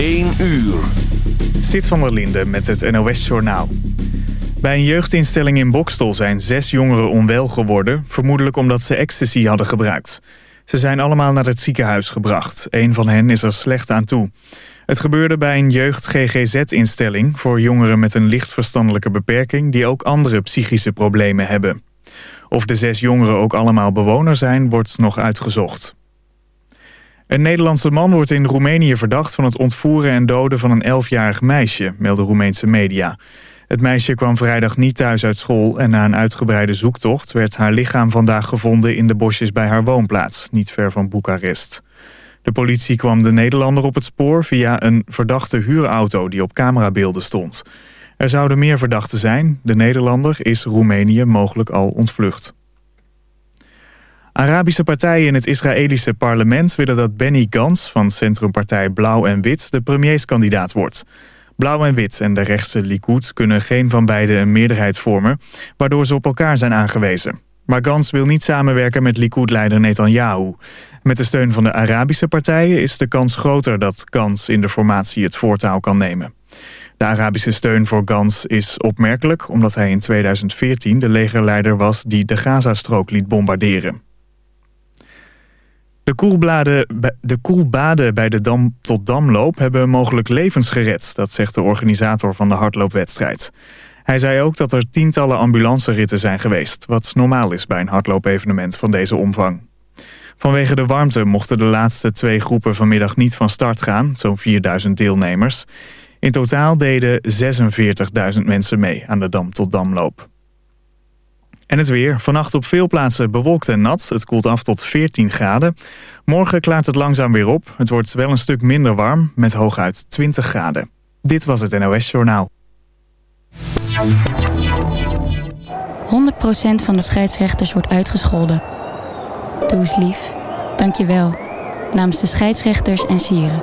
1 uur. Zit van der Linde met het NOS-journaal. Bij een jeugdinstelling in Bokstel zijn zes jongeren onwel geworden... vermoedelijk omdat ze ecstasy hadden gebruikt. Ze zijn allemaal naar het ziekenhuis gebracht. Een van hen is er slecht aan toe. Het gebeurde bij een jeugd-GGZ-instelling... voor jongeren met een licht verstandelijke beperking... die ook andere psychische problemen hebben. Of de zes jongeren ook allemaal bewoner zijn, wordt nog uitgezocht. Een Nederlandse man wordt in Roemenië verdacht van het ontvoeren en doden van een 11-jarig meisje, melden Roemeense media. Het meisje kwam vrijdag niet thuis uit school en na een uitgebreide zoektocht werd haar lichaam vandaag gevonden in de bosjes bij haar woonplaats, niet ver van Boekarest. De politie kwam de Nederlander op het spoor via een verdachte huurauto die op camerabeelden stond. Er zouden meer verdachten zijn. De Nederlander is Roemenië mogelijk al ontvlucht. Arabische partijen in het Israëlische parlement willen dat Benny Gans van centrumpartij Blauw en Wit de premierskandidaat wordt. Blauw en Wit en de rechtse Likud kunnen geen van beiden een meerderheid vormen, waardoor ze op elkaar zijn aangewezen. Maar Gans wil niet samenwerken met Likud-leider Netanyahu. Met de steun van de Arabische partijen is de kans groter dat Gans in de formatie het voortouw kan nemen. De Arabische steun voor Gans is opmerkelijk omdat hij in 2014 de legerleider was die de Gazastrook liet bombarderen. De koelbaden, de koelbaden bij de Dam tot Damloop hebben mogelijk levens gered. Dat zegt de organisator van de hardloopwedstrijd. Hij zei ook dat er tientallen ambulanceritten zijn geweest. Wat normaal is bij een hardloopevenement van deze omvang. Vanwege de warmte mochten de laatste twee groepen vanmiddag niet van start gaan. Zo'n 4000 deelnemers. In totaal deden 46.000 mensen mee aan de Dam tot Damloop. En het weer. Vannacht op veel plaatsen bewolkt en nat. Het koelt af tot 14 graden. Morgen klaart het langzaam weer op. Het wordt wel een stuk minder warm, met hooguit 20 graden. Dit was het NOS Journaal. 100% van de scheidsrechters wordt uitgescholden. Doe eens lief. Dank je wel. Namens de scheidsrechters en sieren.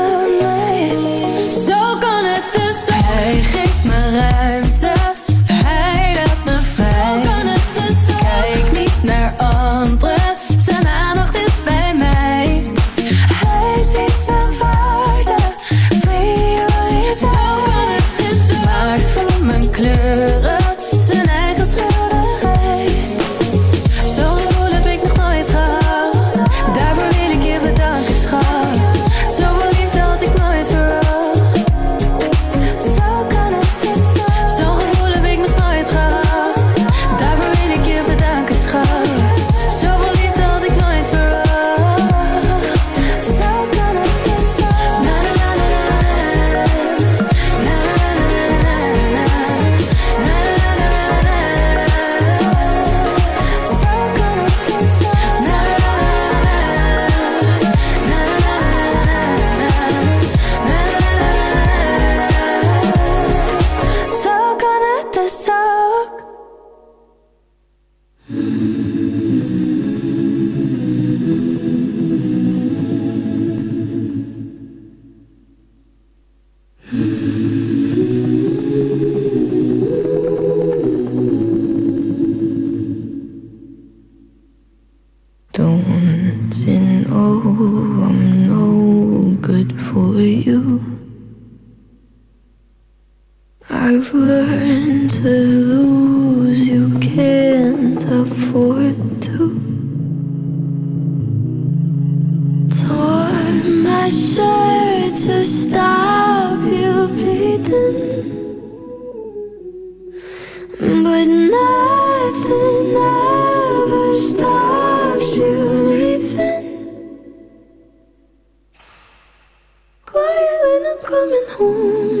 coming home.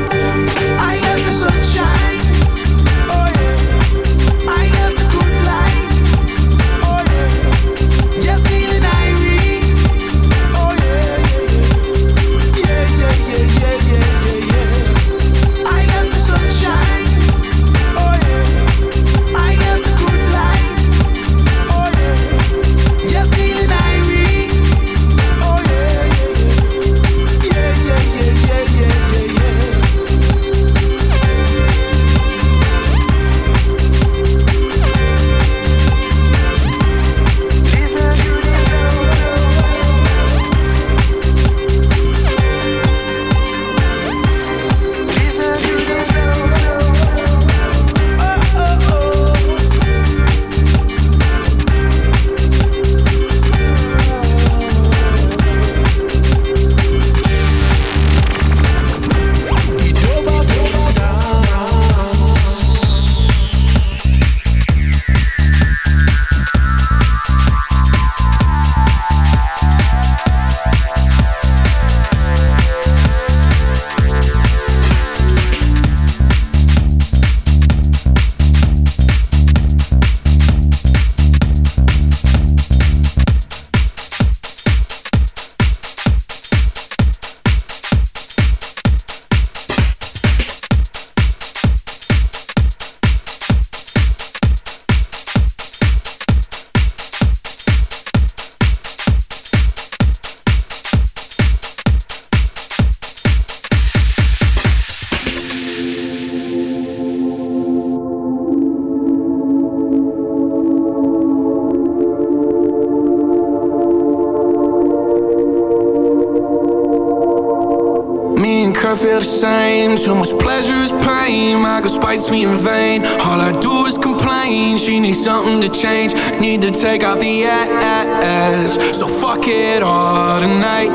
the ass. So fuck it all tonight.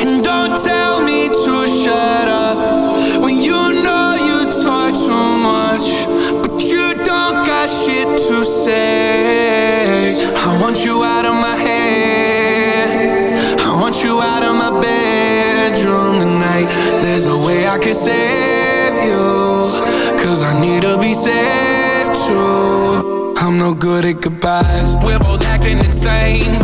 And don't tell me to shut up when you know you talk too much, but you don't got shit to say. I want you out of my head. I want you out of my bedroom tonight. There's no way I can save you, cause I need to be saved too. I'm no good at goodbyes. We're insane.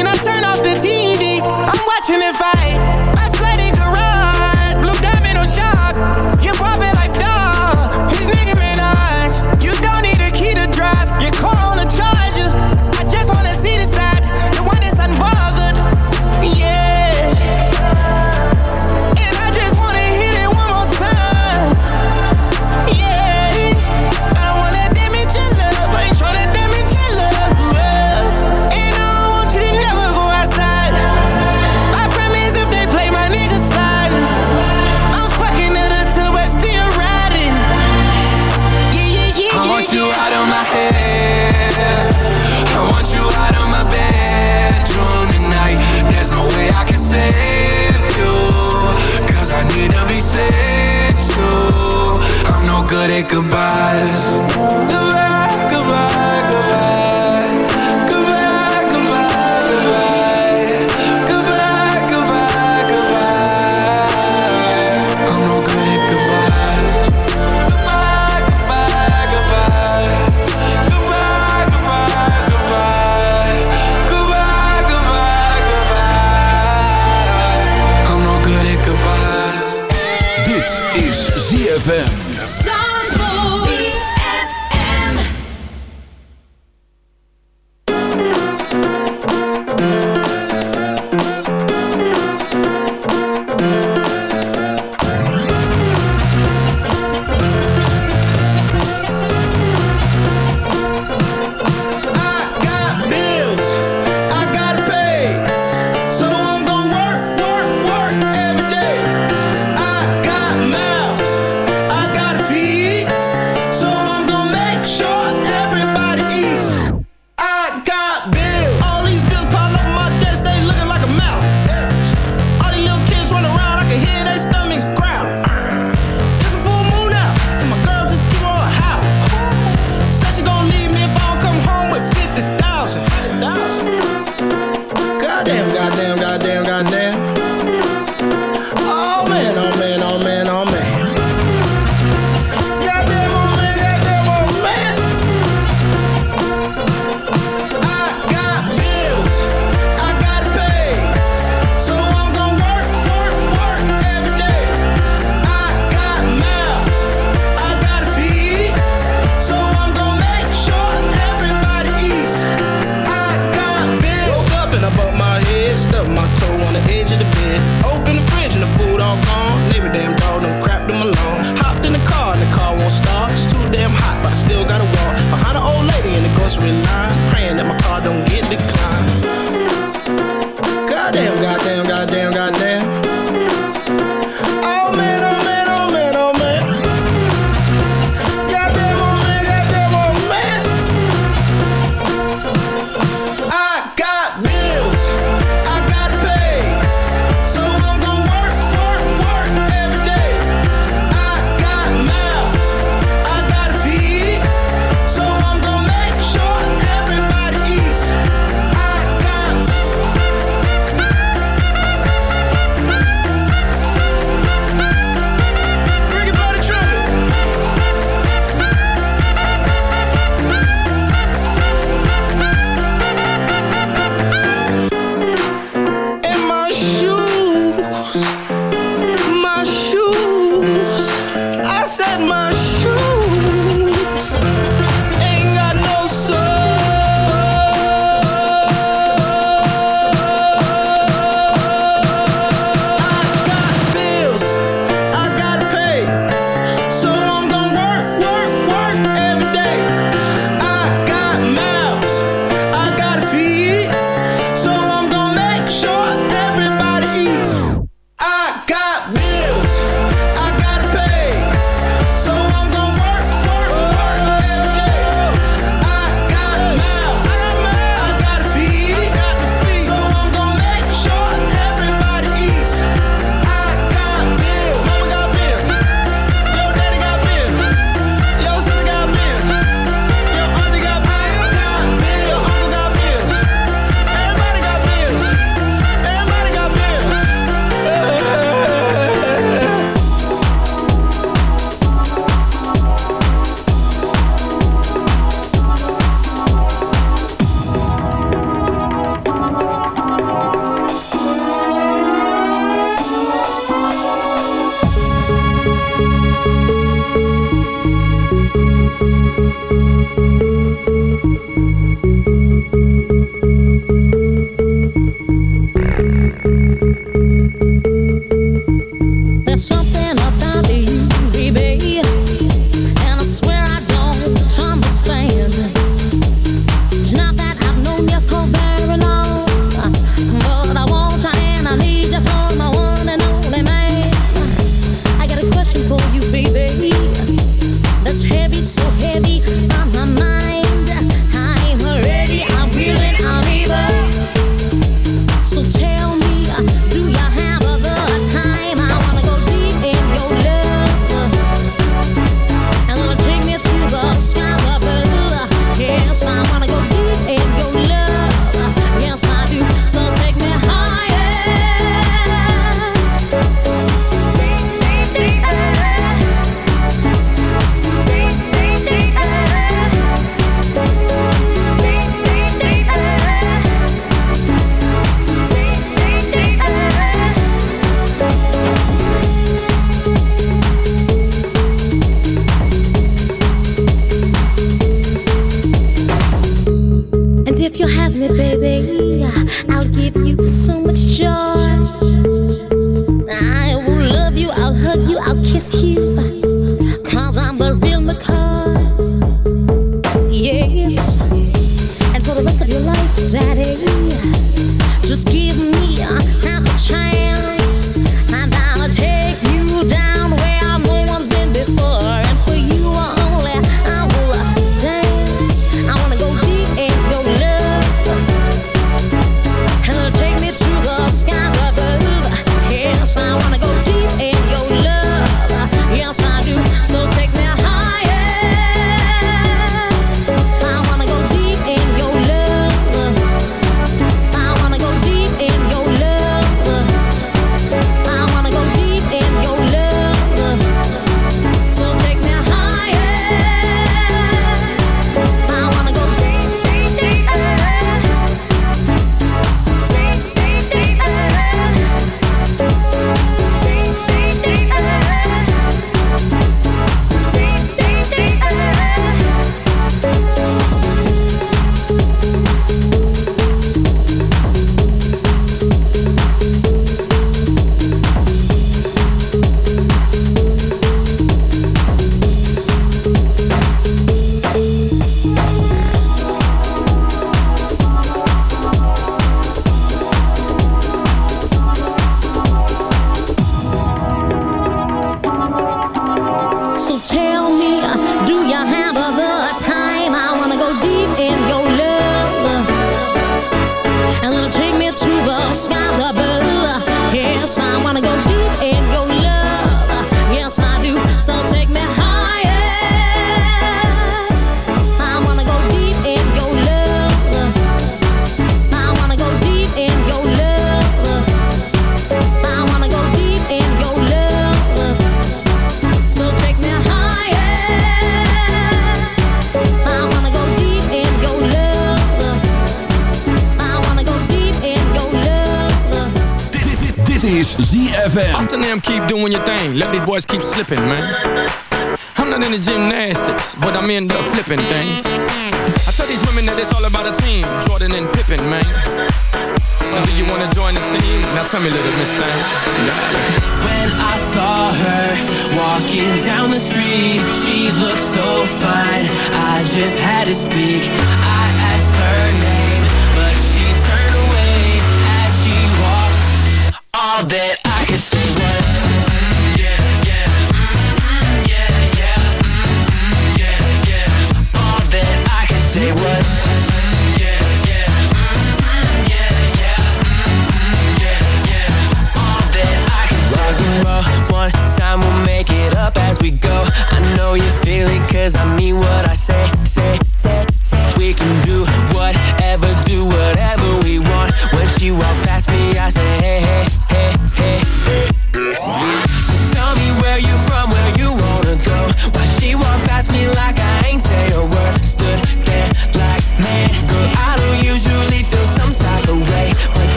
walking down the street She looked so fine. I just had to speak.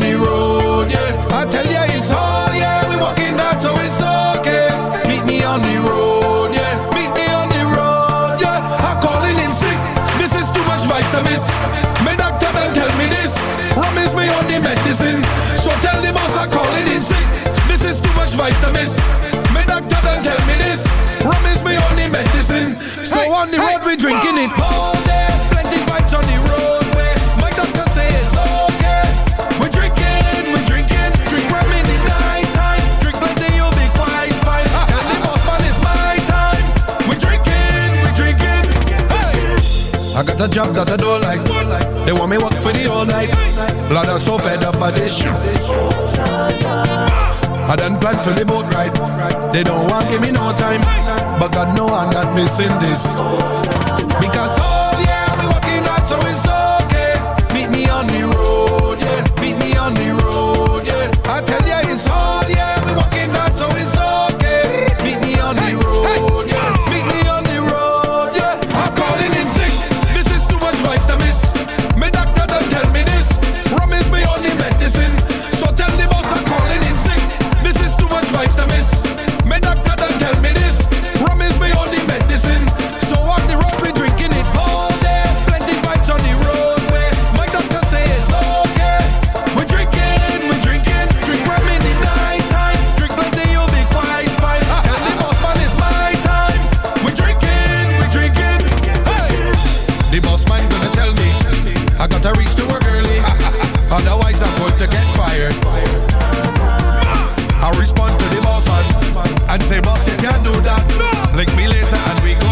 the road, yeah. I tell ya it's hard, yeah. We walking out, so it's okay. Meet me on the road, yeah. Meet me on the road, yeah. I'm calling in sick. This is too much vitamins. My doctor done tell me this. I miss me on the medicine. So tell the boss I'm calling in sick. This is too much vitamins. My doctor done tell me this. I miss me on the medicine. So hey, on the road hey, we drinking it all day. I got a job that I don't like. They want me work for the all night. Lord, I'm so fed up by this shit. I done planned for the boat ride. They don't want give me no time, but God know I'm not missing this. Because oh yeah, be working hard, so it's all. going to get fired. I respond to the boss man and say, boss, you can't do that. Link me later and we go